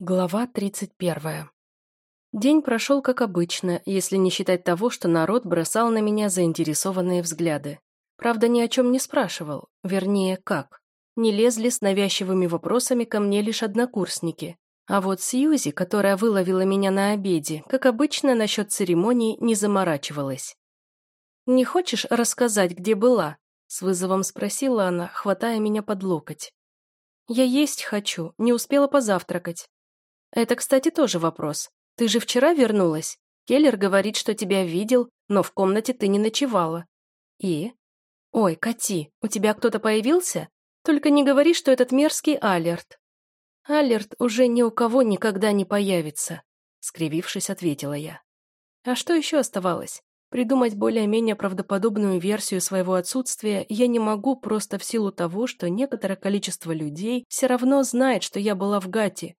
Глава 31. День прошел как обычно, если не считать того, что народ бросал на меня заинтересованные взгляды. Правда, ни о чем не спрашивал, вернее, как. Не лезли с навязчивыми вопросами ко мне лишь однокурсники. А вот Сьюзи, которая выловила меня на обеде, как обычно, насчет церемонии не заморачивалась. «Не хочешь рассказать, где была?» – с вызовом спросила она, хватая меня под локоть. «Я есть хочу, не успела позавтракать». Это, кстати, тоже вопрос. Ты же вчера вернулась? Келлер говорит, что тебя видел, но в комнате ты не ночевала. И? Ой, Кати, у тебя кто-то появился? Только не говори, что этот мерзкий Алерт. Алерт уже ни у кого никогда не появится, скривившись, ответила я. А что еще оставалось? Придумать более-менее правдоподобную версию своего отсутствия я не могу просто в силу того, что некоторое количество людей все равно знает, что я была в Гате,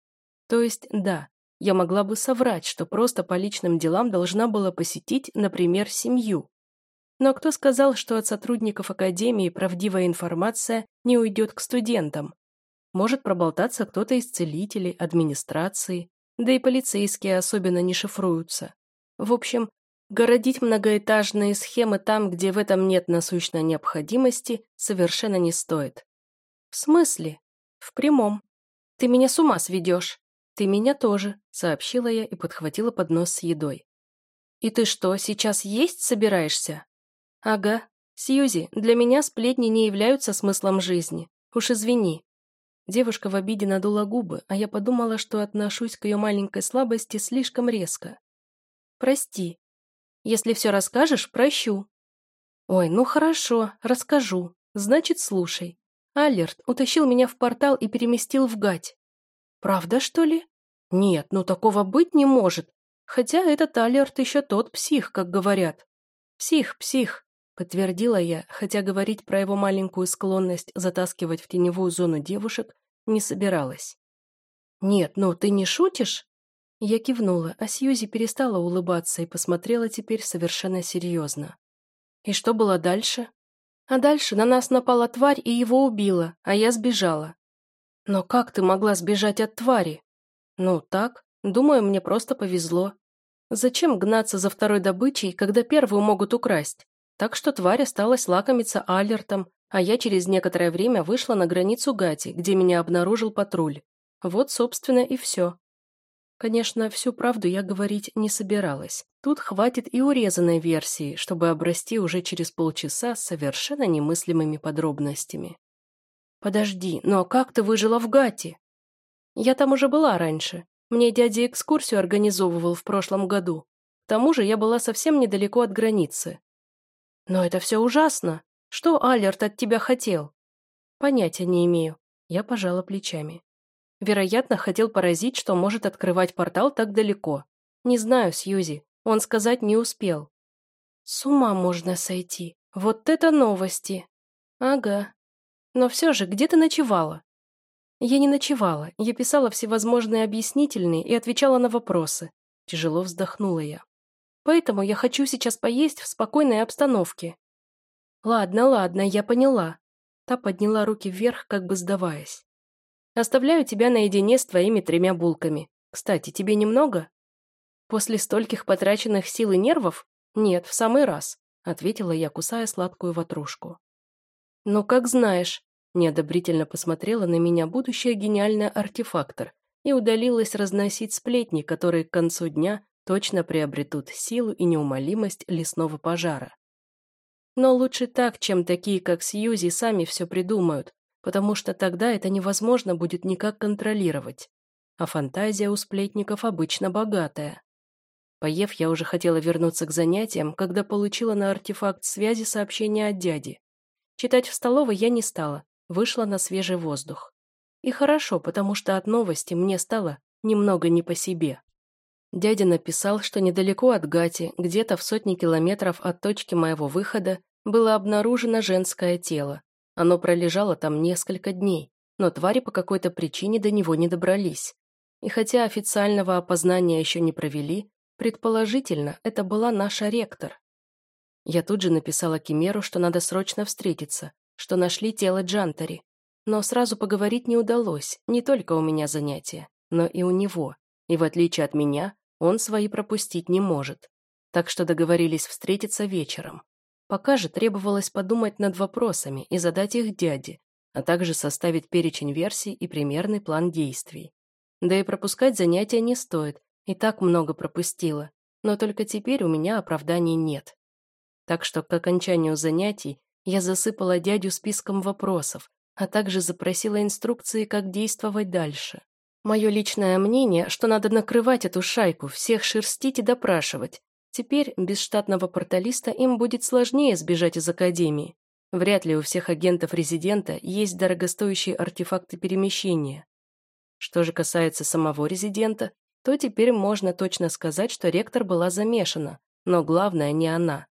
то есть, да, я могла бы соврать, что просто по личным делам должна была посетить, например, семью. Но кто сказал, что от сотрудников Академии правдивая информация не уйдет к студентам? Может проболтаться кто-то из целителей, администрации, да и полицейские особенно не шифруются. В общем, городить многоэтажные схемы там, где в этом нет насущной необходимости, совершенно не стоит. В смысле? В прямом. Ты меня с ума сведешь. «Ты меня тоже», — сообщила я и подхватила поднос с едой. «И ты что, сейчас есть собираешься?» «Ага. Сьюзи, для меня сплетни не являются смыслом жизни. Уж извини». Девушка в обиде надула губы, а я подумала, что отношусь к ее маленькой слабости слишком резко. «Прости. Если все расскажешь, прощу». «Ой, ну хорошо, расскажу. Значит, слушай. Алерт утащил меня в портал и переместил в гать. Правда, что ли? Нет, ну такого быть не может. Хотя этот Алерт еще тот псих, как говорят. Псих, псих, подтвердила я, хотя говорить про его маленькую склонность затаскивать в теневую зону девушек не собиралась. Нет, ну ты не шутишь? Я кивнула, а Сьюзи перестала улыбаться и посмотрела теперь совершенно серьезно. И что было дальше? А дальше на нас напала тварь и его убила, а я сбежала. «Но как ты могла сбежать от твари?» «Ну, так. Думаю, мне просто повезло. Зачем гнаться за второй добычей, когда первую могут украсть? Так что тварь осталась лакомиться алертом, а я через некоторое время вышла на границу Гати, где меня обнаружил патруль. Вот, собственно, и все. Конечно, всю правду я говорить не собиралась. Тут хватит и урезанной версии, чтобы обрасти уже через полчаса совершенно немыслимыми подробностями. «Подожди, но как ты выжила в Гате?» «Я там уже была раньше. Мне дядя экскурсию организовывал в прошлом году. К тому же я была совсем недалеко от границы». «Но это все ужасно. Что Алерт от тебя хотел?» «Понятия не имею». Я пожала плечами. Вероятно, хотел поразить, что может открывать портал так далеко. Не знаю, Сьюзи, он сказать не успел. С ума можно сойти. Вот это новости. Ага, но все же, где ты ночевала?» Я не ночевала, я писала всевозможные объяснительные и отвечала на вопросы. Тяжело вздохнула я. Поэтому я хочу сейчас поесть в спокойной обстановке. Ладно, ладно, я поняла. Та подняла руки вверх, как бы сдаваясь. Оставляю тебя наедине с твоими тремя булками. Кстати, тебе немного? После стольких потраченных сил и нервов? Нет, в самый раз, ответила я, кусая сладкую ватрушку. «Ну, как знаешь», – неодобрительно посмотрела на меня будущая гениальная артефактор и удалилась разносить сплетни, которые к концу дня точно приобретут силу и неумолимость лесного пожара. Но лучше так, чем такие, как Сьюзи, сами все придумают, потому что тогда это невозможно будет никак контролировать. А фантазия у сплетников обычно богатая. Поев, я уже хотела вернуться к занятиям, когда получила на артефакт связи сообщение от дяди. Читать в столовой я не стала, вышла на свежий воздух. И хорошо, потому что от новости мне стало немного не по себе. Дядя написал, что недалеко от Гати, где-то в сотни километров от точки моего выхода, было обнаружено женское тело. Оно пролежало там несколько дней, но твари по какой-то причине до него не добрались. И хотя официального опознания еще не провели, предположительно, это была наша ректор. Я тут же написала Кимеру, что надо срочно встретиться, что нашли тело Джантари. Но сразу поговорить не удалось, не только у меня занятия. но и у него, и в отличие от меня, он свои пропустить не может. Так что договорились встретиться вечером. Пока же требовалось подумать над вопросами и задать их дяде, а также составить перечень версий и примерный план действий. Да и пропускать занятия не стоит, и так много пропустила, но только теперь у меня оправданий нет. Так что к окончанию занятий я засыпала дядю списком вопросов, а также запросила инструкции, как действовать дальше. Мое личное мнение, что надо накрывать эту шайку, всех шерстить и допрашивать. Теперь без штатного порталиста им будет сложнее сбежать из академии. Вряд ли у всех агентов резидента есть дорогостоящие артефакты перемещения. Что же касается самого резидента, то теперь можно точно сказать, что ректор была замешана, но главное не она.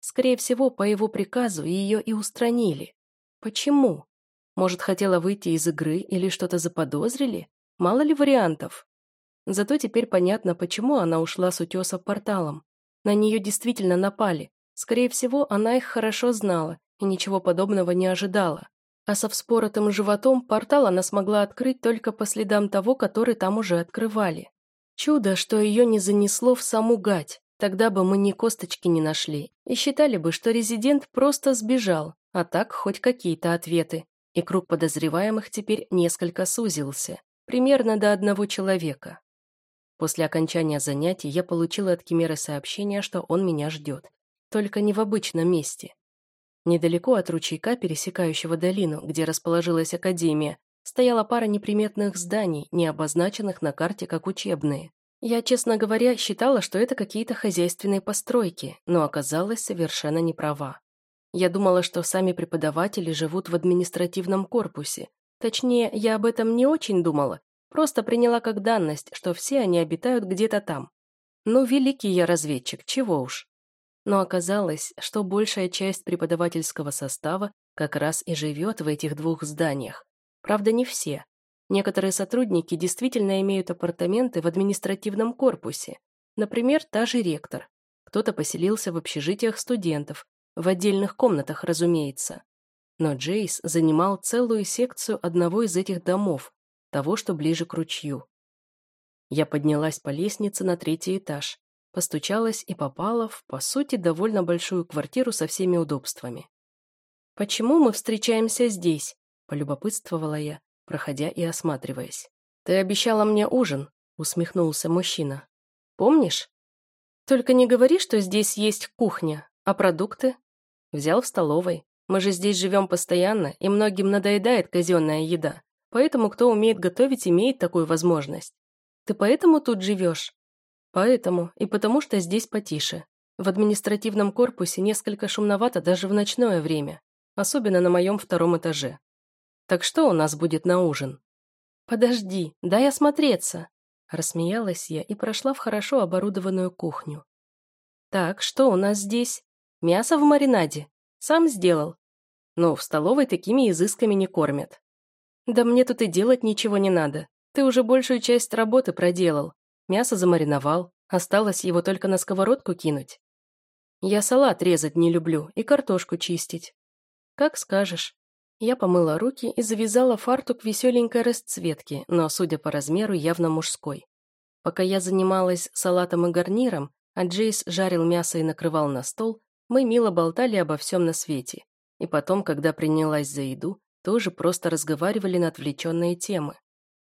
Скорее всего, по его приказу ее и устранили. Почему? Может, хотела выйти из игры или что-то заподозрили? Мало ли вариантов. Зато теперь понятно, почему она ушла с утеса порталом. На нее действительно напали. Скорее всего, она их хорошо знала и ничего подобного не ожидала. А со вспоротым животом портал она смогла открыть только по следам того, который там уже открывали. Чудо, что ее не занесло в саму гать, тогда бы мы ни косточки не нашли, и считали бы, что резидент просто сбежал, а так хоть какие-то ответы. И круг подозреваемых теперь несколько сузился, примерно до одного человека. После окончания занятий я получила от Кимеры сообщение, что он меня ждет. Только не в обычном месте. Недалеко от ручейка, пересекающего долину, где расположилась академия, стояла пара неприметных зданий, не обозначенных на карте как учебные. Я, честно говоря, считала, что это какие-то хозяйственные постройки, но оказалась совершенно не права. Я думала, что сами преподаватели живут в административном корпусе. Точнее, я об этом не очень думала, просто приняла как данность, что все они обитают где-то там. Ну, великий я разведчик, чего уж. Но оказалось, что большая часть преподавательского состава как раз и живет в этих двух зданиях, Правда, не все. Некоторые сотрудники действительно имеют апартаменты в административном корпусе. Например, та же ректор. Кто-то поселился в общежитиях студентов, в отдельных комнатах, разумеется. Но Джейс занимал целую секцию одного из этих домов, того, что ближе к ручью. Я поднялась по лестнице на третий этаж, постучалась и попала в, по сути, довольно большую квартиру со всеми удобствами. «Почему мы встречаемся здесь?» Полюбопытствовала я, проходя и осматриваясь. «Ты обещала мне ужин», — усмехнулся мужчина. «Помнишь? Только не говори, что здесь есть кухня, а продукты?» «Взял в столовой. Мы же здесь живем постоянно, и многим надоедает казенная еда. Поэтому кто умеет готовить, имеет такую возможность. Ты поэтому тут живешь?» «Поэтому, и потому что здесь потише. В административном корпусе несколько шумновато даже в ночное время, особенно на моем втором этаже. Так что у нас будет на ужин?» «Подожди, дай осмотреться!» Рассмеялась я и прошла в хорошо оборудованную кухню. «Так, что у нас здесь? Мясо в маринаде. Сам сделал. Но в столовой такими изысками не кормят. Да мне тут и делать ничего не надо. Ты уже большую часть работы проделал. Мясо замариновал. Осталось его только на сковородку кинуть. Я салат резать не люблю и картошку чистить. Как скажешь. Я помыла руки и завязала фартук веселенькой расцветки, но, судя по размеру, явно мужской. Пока я занималась салатом и гарниром, а Джейс жарил мясо и накрывал на стол, мы мило болтали обо всем на свете. И потом, когда принялась за еду, тоже просто разговаривали на отвлеченные темы.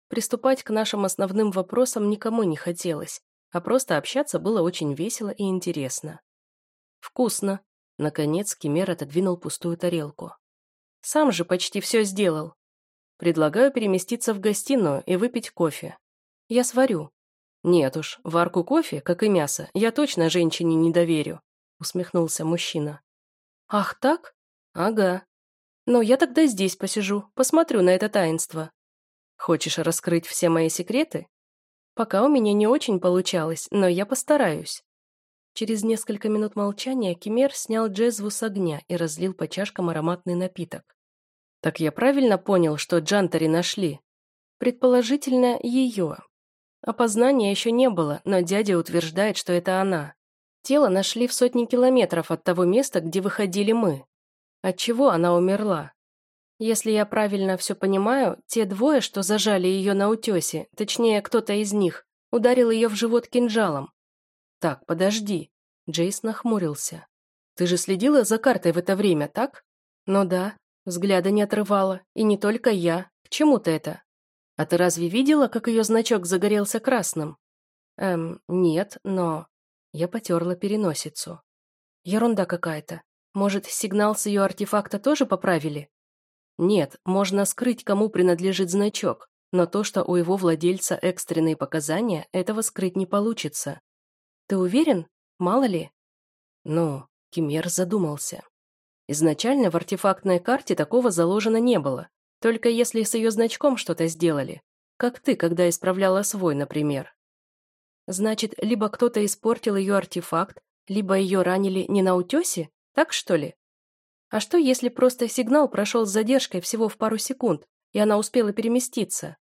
Приступать к нашим основным вопросам никому не хотелось, а просто общаться было очень весело и интересно. «Вкусно!» Наконец Кемер отодвинул пустую тарелку. Сам же почти все сделал. Предлагаю переместиться в гостиную и выпить кофе. Я сварю. Нет уж, варку кофе, как и мясо, я точно женщине не доверю, усмехнулся мужчина. Ах так? Ага. Но я тогда здесь посижу, посмотрю на это таинство. Хочешь раскрыть все мои секреты? Пока у меня не очень получалось, но я постараюсь. Через несколько минут молчания Кемер снял джезву с огня и разлил по чашкам ароматный напиток. «Так я правильно понял, что Джантари нашли?» «Предположительно, ее. Опознания еще не было, но дядя утверждает, что это она. Тело нашли в сотни километров от того места, где выходили мы. От чего она умерла?» Если я правильно все понимаю, те двое, что зажали ее на утесе, точнее, кто-то из них, ударил ее в живот кинжалом. Так, подожди. Джейс нахмурился. Ты же следила за картой в это время, так? Ну да. Взгляда не отрывала. И не только я. К чему-то это? А ты разве видела, как ее значок загорелся красным? Эм, нет, но... Я потерла переносицу. Ерунда какая-то. Может, сигнал с ее артефакта тоже поправили? Нет, можно скрыть, кому принадлежит значок, но то, что у его владельца экстренные показания, этого скрыть не получится. Ты уверен? Мало ли? Ну, Кемер задумался. Изначально в артефактной карте такого заложено не было, только если с ее значком что-то сделали, как ты, когда исправляла свой, например. Значит, либо кто-то испортил ее артефакт, либо ее ранили не на утесе, так что ли? А что, если просто сигнал прошел с задержкой всего в пару секунд, и она успела переместиться?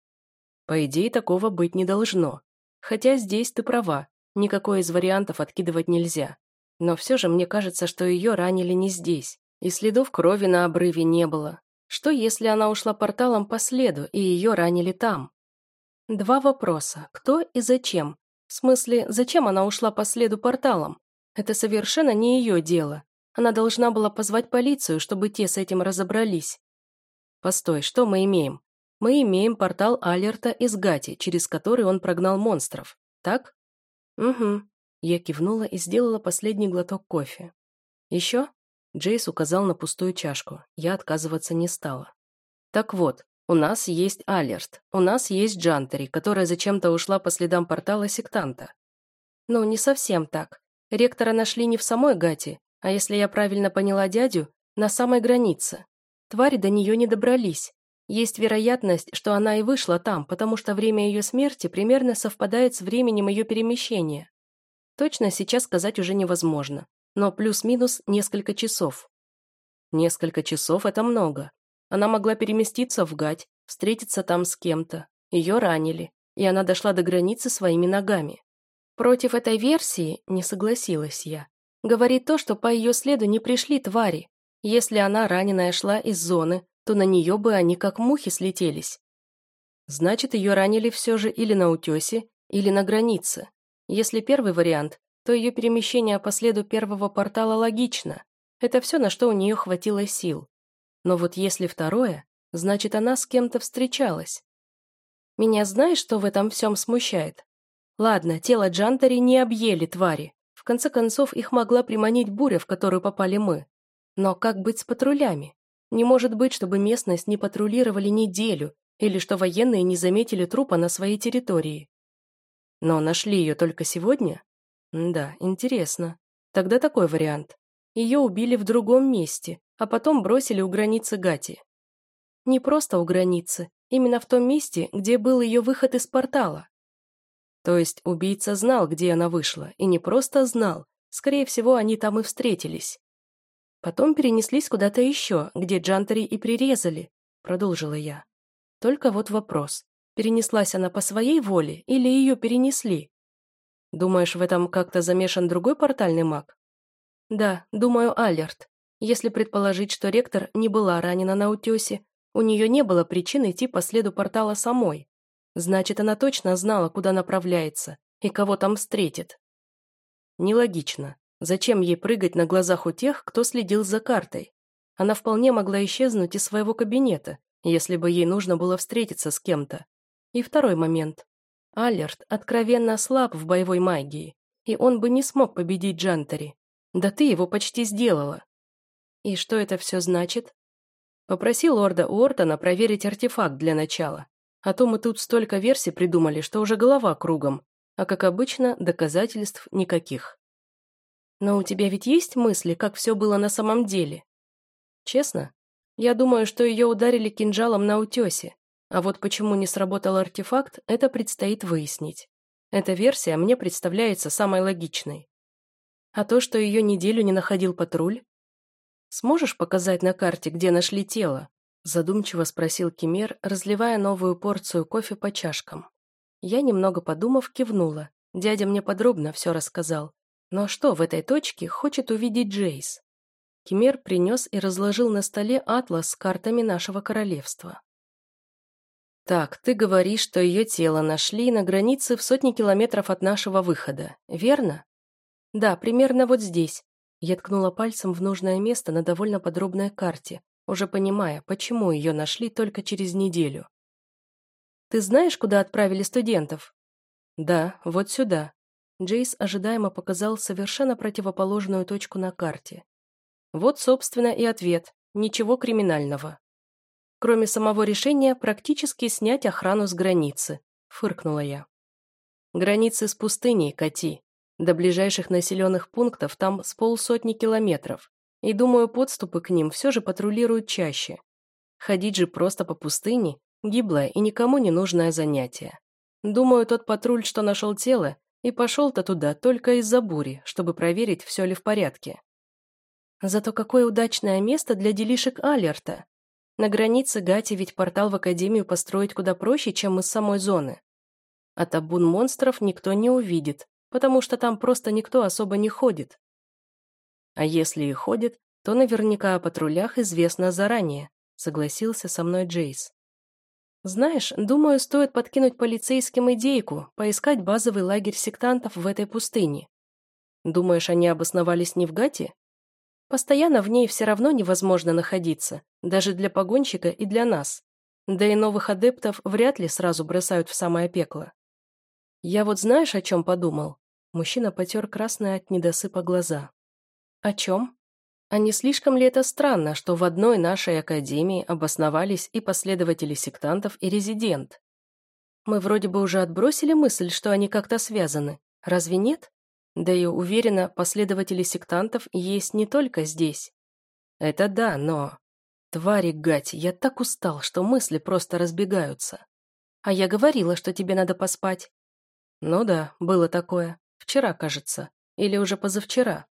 По идее, такого быть не должно. Хотя здесь ты права, никакой из вариантов откидывать нельзя. Но все же мне кажется, что ее ранили не здесь, и следов крови на обрыве не было. Что, если она ушла порталом по следу, и ее ранили там? Два вопроса. Кто и зачем? В смысле, зачем она ушла по следу порталом? Это совершенно не ее дело. Она должна была позвать полицию, чтобы те с этим разобрались. Постой, что мы имеем? Мы имеем портал Алерта из Гати, через который он прогнал монстров. Так? Угу. Я кивнула и сделала последний глоток кофе. Еще? Джейс указал на пустую чашку. Я отказываться не стала. Так вот, у нас есть Алерт, у нас есть Джантери, которая зачем-то ушла по следам портала сектанта. Ну, не совсем так. Ректора нашли не в самой Гати, а если я правильно поняла дядю, на самой границе. Твари до нее не добрались. Есть вероятность, что она и вышла там, потому что время ее смерти примерно совпадает с временем ее перемещения. Точно сейчас сказать уже невозможно, но плюс-минус несколько часов. Несколько часов – это много. Она могла переместиться в Гать, встретиться там с кем-то. Ее ранили, и она дошла до границы своими ногами. Против этой версии не согласилась я. Говорит то, что по ее следу не пришли твари. Если она раненая шла из зоны, то на нее бы они как мухи слетелись. Значит, ее ранили все же или на утесе, или на границе. Если первый вариант, то ее перемещение по следу первого портала логично. Это все, на что у нее хватило сил. Но вот если второе, значит, она с кем-то встречалась. Меня знаешь, что в этом всем смущает? Ладно, тело Джантари не объели твари, в конце концов, их могла приманить буря, в которую попали мы. Но как быть с патрулями? Не может быть, чтобы местность не патрулировали неделю, или что военные не заметили трупа на своей территории. Но нашли ее только сегодня? Да, интересно. Тогда такой вариант. Ее убили в другом месте, а потом бросили у границы Гати. Не просто у границы, именно в том месте, где был ее выход из портала. То есть убийца знал, где она вышла, и не просто знал, скорее всего, они там и встретились. Потом перенеслись куда-то еще, где Джантери и прирезали, продолжила я. Только вот вопрос, перенеслась она по своей воле или ее перенесли? Думаешь, в этом как-то замешан другой портальный маг? Да, думаю, Алерт. Если предположить, что ректор не была ранена на утесе, у нее не было причин идти по следу портала самой. Значит, она точно знала, куда направляется и кого там встретит. Нелогично. Зачем ей прыгать на глазах у тех, кто следил за картой? Она вполне могла исчезнуть из своего кабинета, если бы ей нужно было встретиться с кем-то. И второй момент. Алерт откровенно слаб в боевой магии, и он бы не смог победить Джантери. Да ты его почти сделала. И что это все значит? Попроси лорда Уортона проверить артефакт для начала. А то мы тут столько версий придумали, что уже голова кругом, а, как обычно, доказательств никаких. Но у тебя ведь есть мысли, как все было на самом деле? Честно? Я думаю, что ее ударили кинжалом на утесе, а вот почему не сработал артефакт, это предстоит выяснить. Эта версия мне представляется самой логичной. А то, что ее неделю не находил патруль? Сможешь показать на карте, где нашли тело? Задумчиво спросил Кемер, разливая новую порцию кофе по чашкам. Я, немного подумав, кивнула. Дядя мне подробно все рассказал. Но что в этой точке хочет увидеть Джейс? Кемер принес и разложил на столе атлас с картами нашего королевства. «Так, ты говоришь, что ее тело нашли на границе в сотни километров от нашего выхода, верно?» «Да, примерно вот здесь». Я ткнула пальцем в нужное место на довольно подробной карте, уже понимая, почему ее нашли только через неделю. «Ты знаешь, куда отправили студентов?» «Да, вот сюда». Джейс ожидаемо показал совершенно противоположную точку на карте. Вот, собственно, и ответ. Ничего криминального. Кроме самого решения практически снять охрану с границы, фыркнула я. Границы с пустыней, Кати. До ближайших населенных пунктов там с полсотни километров, и, думаю, подступы к ним все же патрулируют чаще. Ходить же просто по пустыне – гиблое и никому не нужное занятие. Думаю, тот патруль, что нашел тело, и пошел-то туда только из-за бури, чтобы проверить, все ли в порядке. Зато какое удачное место для делишек Алерта. На границе Гати ведь портал в Академию построить куда проще, чем из самой зоны. А табун монстров никто не увидит, потому что там просто никто особо не ходит. А если и ходит, то наверняка о патрулях известно заранее, согласился со мной Джейс. Знаешь, думаю, стоит подкинуть полицейским идейку, поискать базовый лагерь сектантов в этой пустыне. Думаешь, они обосновались не в Гате? Постоянно в ней все равно невозможно находиться, даже для погонщика и для нас. Да и новых адептов вряд ли сразу бросают в самое пекло. Я вот знаешь, о чем подумал? Мужчина потер красные от недосыпа глаза. О чем? А не слишком ли это странно, что в одной нашей академии обосновались и последователи сектантов, и резидент? Мы вроде бы уже отбросили мысль, что они как-то связаны. Разве нет? Да и уверена, последователи сектантов есть не только здесь. Это да, но... Твари, гать, я так устал, что мысли просто разбегаются. А я говорила, что тебе надо поспать. Ну да, было такое. Вчера, кажется. Или уже позавчера.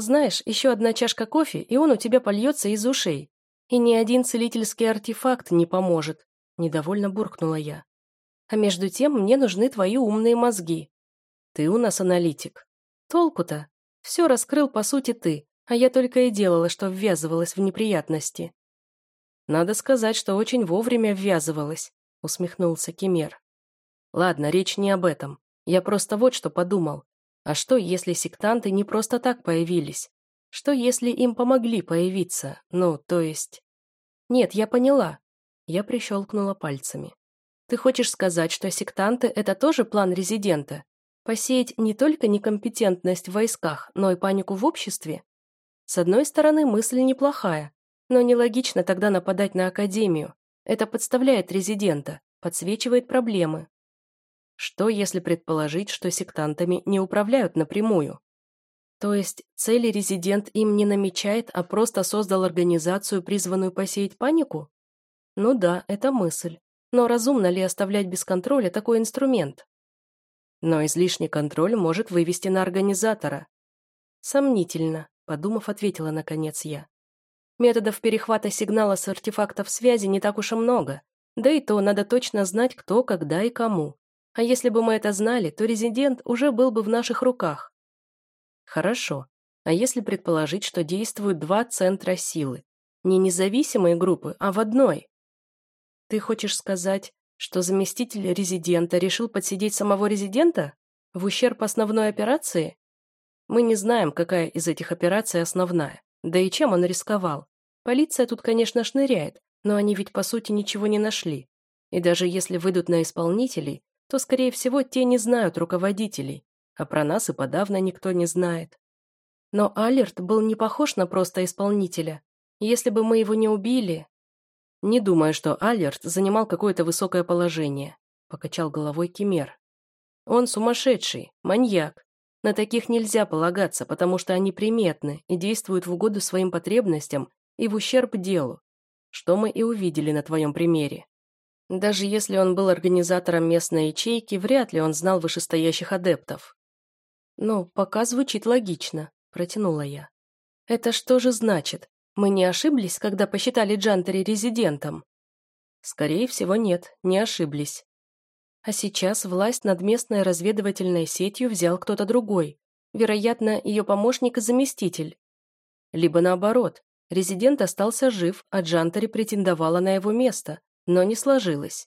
Знаешь, еще одна чашка кофе, и он у тебя польется из ушей. И ни один целительский артефакт не поможет. Недовольно буркнула я. А между тем мне нужны твои умные мозги. Ты у нас аналитик. Толку-то? Все раскрыл, по сути, ты, а я только и делала, что ввязывалась в неприятности. Надо сказать, что очень вовремя ввязывалась, усмехнулся Кемер. Ладно, речь не об этом. Я просто вот что подумал. А что, если сектанты не просто так появились? Что, если им помогли появиться? Ну, то есть... Нет, я поняла. Я прищелкнула пальцами. Ты хочешь сказать, что сектанты — это тоже план резидента? Посеять не только некомпетентность в войсках, но и панику в обществе? С одной стороны, мысль неплохая, но нелогично тогда нападать на Академию. Это подставляет резидента, подсвечивает проблемы. Что, если предположить, что сектантами не управляют напрямую? То есть цели резидент им не намечает, а просто создал организацию, призванную посеять панику? Ну да, это мысль. Но разумно ли оставлять без контроля такой инструмент? Но излишний контроль может вывести на организатора. Сомнительно, подумав, ответила наконец я. Методов перехвата сигнала с артефактов связи не так уж и много, да и то надо точно знать, кто, когда и кому. А если бы мы это знали, то резидент уже был бы в наших руках. Хорошо. А если предположить, что действуют два центра силы? Не независимые группы, а в одной? Ты хочешь сказать, что заместитель резидента решил подсидеть самого резидента? В ущерб основной операции? Мы не знаем, какая из этих операций основная. Да и чем он рисковал. Полиция тут, конечно, шныряет, но они ведь по сути ничего не нашли. И даже если выйдут на исполнителей, то, скорее всего, те не знают руководителей, а про нас и подавно никто не знает. Но Алерт был не похож на просто исполнителя. Если бы мы его не убили, «Не думаю, что Алерт занимал какое-то высокое положение», — покачал головой Кемер. «Он сумасшедший, маньяк. На таких нельзя полагаться, потому что они приметны и действуют в угоду своим потребностям и в ущерб делу, что мы и увидели на твоем примере. Даже если он был организатором местной ячейки, вряд ли он знал вышестоящих адептов». «Ну, пока звучит логично», — протянула я. «Это что же значит? Мы не ошиблись, когда посчитали Джантери резидентом? Скорее всего, нет, не ошиблись. А сейчас власть над местной разведывательной сетью взял кто-то другой. Вероятно, ее помощник и заместитель. Либо наоборот, резидент остался жив, а Джантери претендовала на его место, но не сложилось.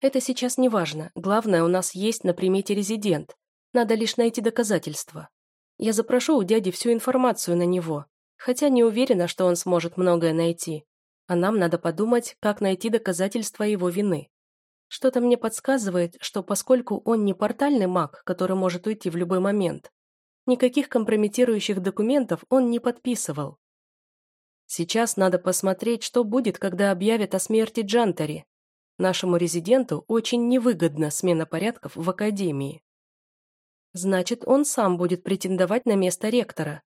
Это сейчас не важно, главное, у нас есть на примете резидент. Надо лишь найти доказательства. Я запрошу у дяди всю информацию на него, хотя не уверена, что он сможет многое найти. А нам надо подумать, как найти доказательства его вины. Что-то мне подсказывает, что поскольку он не портальный маг, который может уйти в любой момент, никаких компрометирующих документов он не подписывал. Сейчас надо посмотреть, что будет, когда объявят о смерти Джантари. Нашему резиденту очень невыгодна смена порядков в Академии. Значит, он сам будет претендовать на место ректора.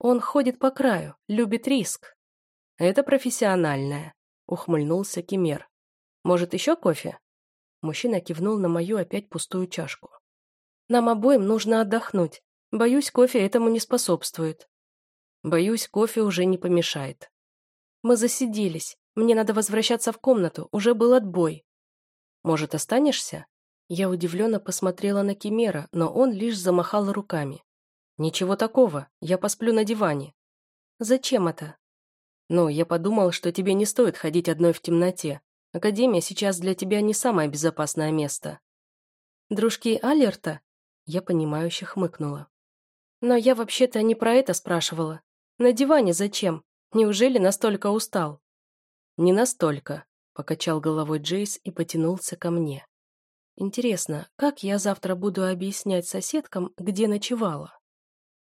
Он ходит по краю, любит риск. Это профессиональное, ухмыльнулся Кемер. Может, еще кофе? Мужчина кивнул на мою опять пустую чашку. Нам обоим нужно отдохнуть. Боюсь, кофе этому не способствует. Боюсь, кофе уже не помешает. Мы засиделись. Мне надо возвращаться в комнату, уже был отбой. Может, останешься? Я удивленно посмотрела на Кимера, но он лишь замахал руками. «Ничего такого, я посплю на диване». «Зачем это?» «Ну, я подумал, что тебе не стоит ходить одной в темноте. Академия сейчас для тебя не самое безопасное место». «Дружки Алерта?» Я понимающе хмыкнула. «Но я вообще-то не про это спрашивала. На диване зачем? Неужели настолько устал?» «Не настолько», — покачал головой Джейс и потянулся ко мне. Интересно, как я завтра буду объяснять соседкам, где ночевала?